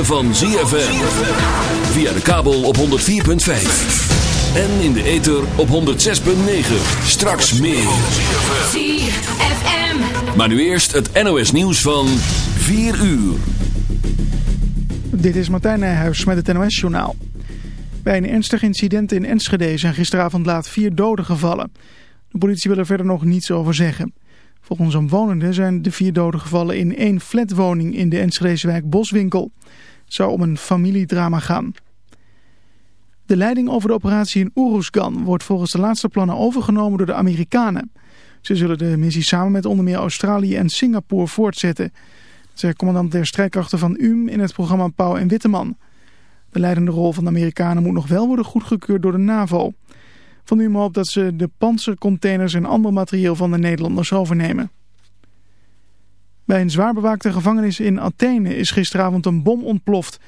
ritme van ZFM. Via de kabel op 104.5. En in de ether op 106.9. Straks meer. ZFM. Maar nu eerst het NOS nieuws van 4 uur. Dit is Martijn Nijhuis met het NOS-journaal. Bij een ernstig incident in Enschede zijn gisteravond laat vier doden gevallen. De politie wil er verder nog niets over zeggen. Volgens omwonenden zijn de vier doden gevallen in één flatwoning in de Enschedese wijk Boswinkel. Het zou om een familiedrama gaan. De leiding over de operatie in Uruzgan wordt volgens de laatste plannen overgenomen door de Amerikanen. Ze zullen de missie samen met onder meer Australië en Singapore voortzetten. Zei commandant der strijdkrachten van UM in het programma Pauw en Witteman. De leidende rol van de Amerikanen moet nog wel worden goedgekeurd door de NAVO. Van maar op dat ze de panzercontainers en ander materieel van de Nederlanders overnemen. Bij een zwaar bewaakte gevangenis in Athene is gisteravond een bom ontploft.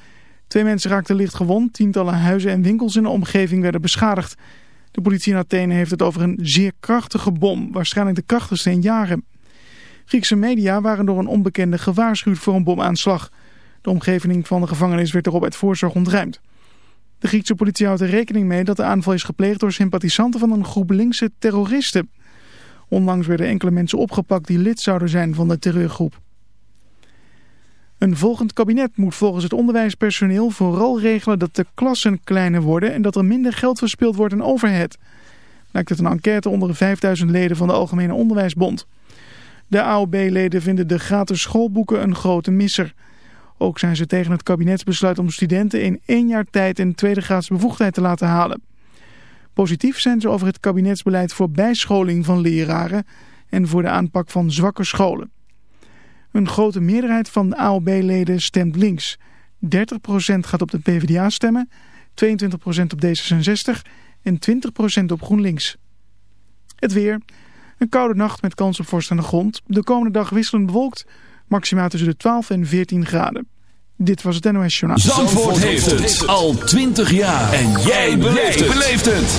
Twee mensen raakten licht gewond, tientallen huizen en winkels in de omgeving werden beschadigd. De politie in Athene heeft het over een zeer krachtige bom, waarschijnlijk de krachtigste in jaren. Griekse media waren door een onbekende gewaarschuwd voor een bomaanslag. De omgeving van de gevangenis werd erop uit voorzorg ontruimd. De Griekse politie houdt er rekening mee dat de aanval is gepleegd door sympathisanten van een groep linkse terroristen. Onlangs werden enkele mensen opgepakt die lid zouden zijn van de terreurgroep. Een volgend kabinet moet volgens het onderwijspersoneel vooral regelen dat de klassen kleiner worden en dat er minder geld verspild wordt aan overhead. Lijkt het een enquête onder de 5000 leden van de Algemene Onderwijsbond. De AOB-leden vinden de gratis schoolboeken een grote misser. Ook zijn ze tegen het kabinetsbesluit om studenten in één jaar tijd een tweede graads bevoegdheid te laten halen. Positief zijn ze over het kabinetsbeleid voor bijscholing van leraren en voor de aanpak van zwakke scholen. Een grote meerderheid van de AOB-leden stemt links. 30% gaat op de PvdA stemmen, 22% op D66 en 20% op GroenLinks. Het weer. Een koude nacht met kans op vorst aan de grond. De komende dag wisselend bewolkt, maximaal tussen de 12 en 14 graden. Dit was het NOS Journaal. Zandvoort heeft het al 20 jaar. En jij beleeft het.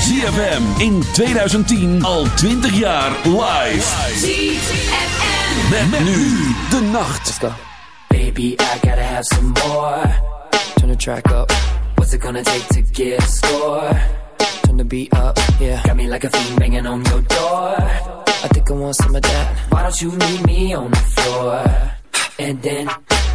ZFM in 2010 al 20 jaar live. ZFM. Met, nu de nacht. Let's go. Baby, I gotta have some more. Turn the track up. What's it gonna take to get a score? Turn the beat up, yeah. Got me like a fiend banging on your door. I think I want some of that. Why don't you meet me on the floor? And then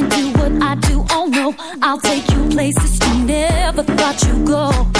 Can't do what I do. Oh no, I'll take you places you never thought you'd go.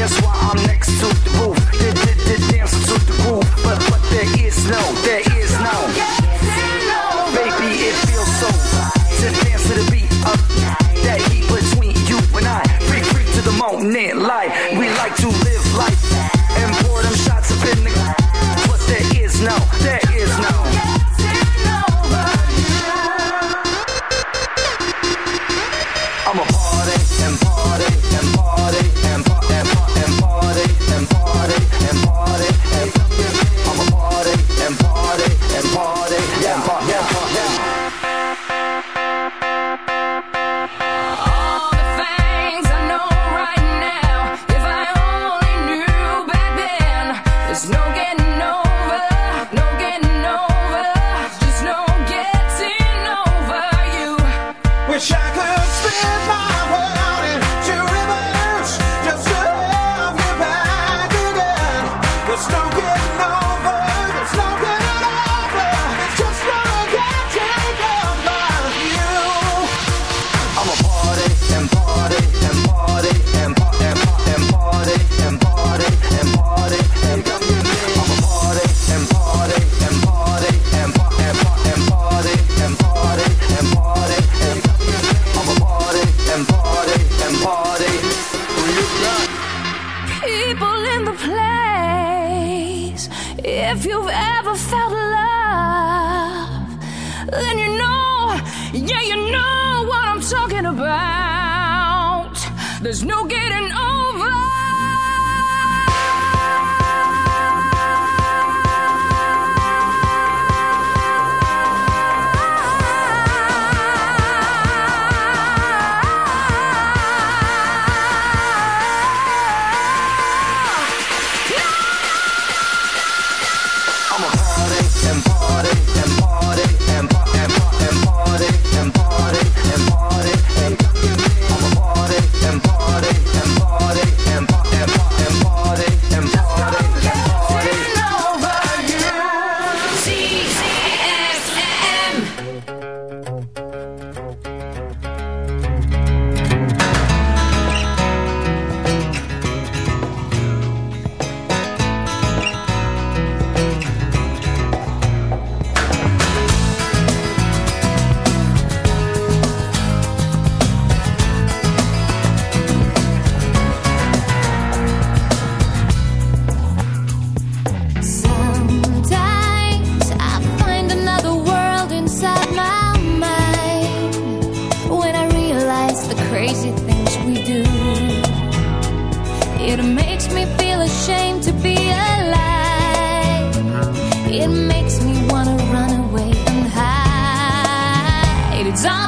That's why I'm next to the roof. The, the, the dance to the roof. But, but there is no, there is no. Baby, it feels so to dance to the beat of that heat between you and I. Free, free to the moment, light, We like to live.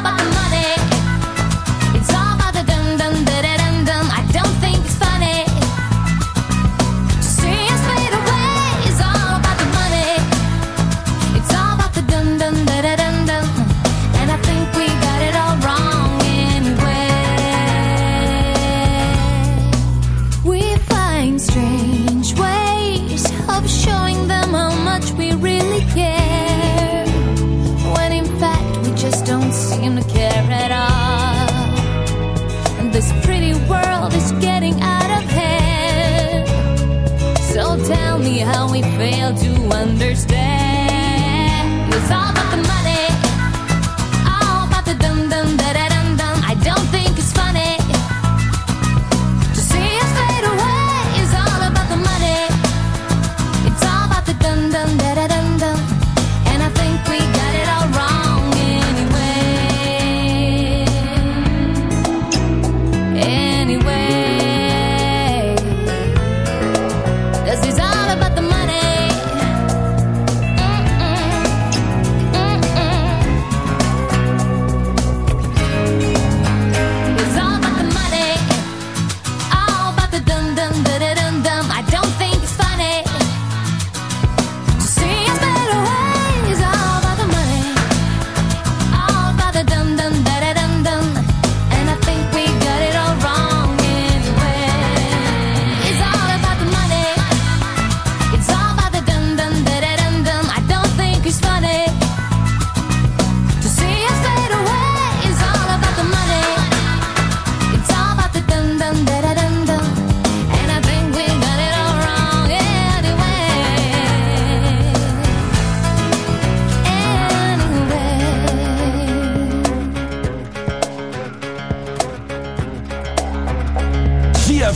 about the money.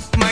fuck my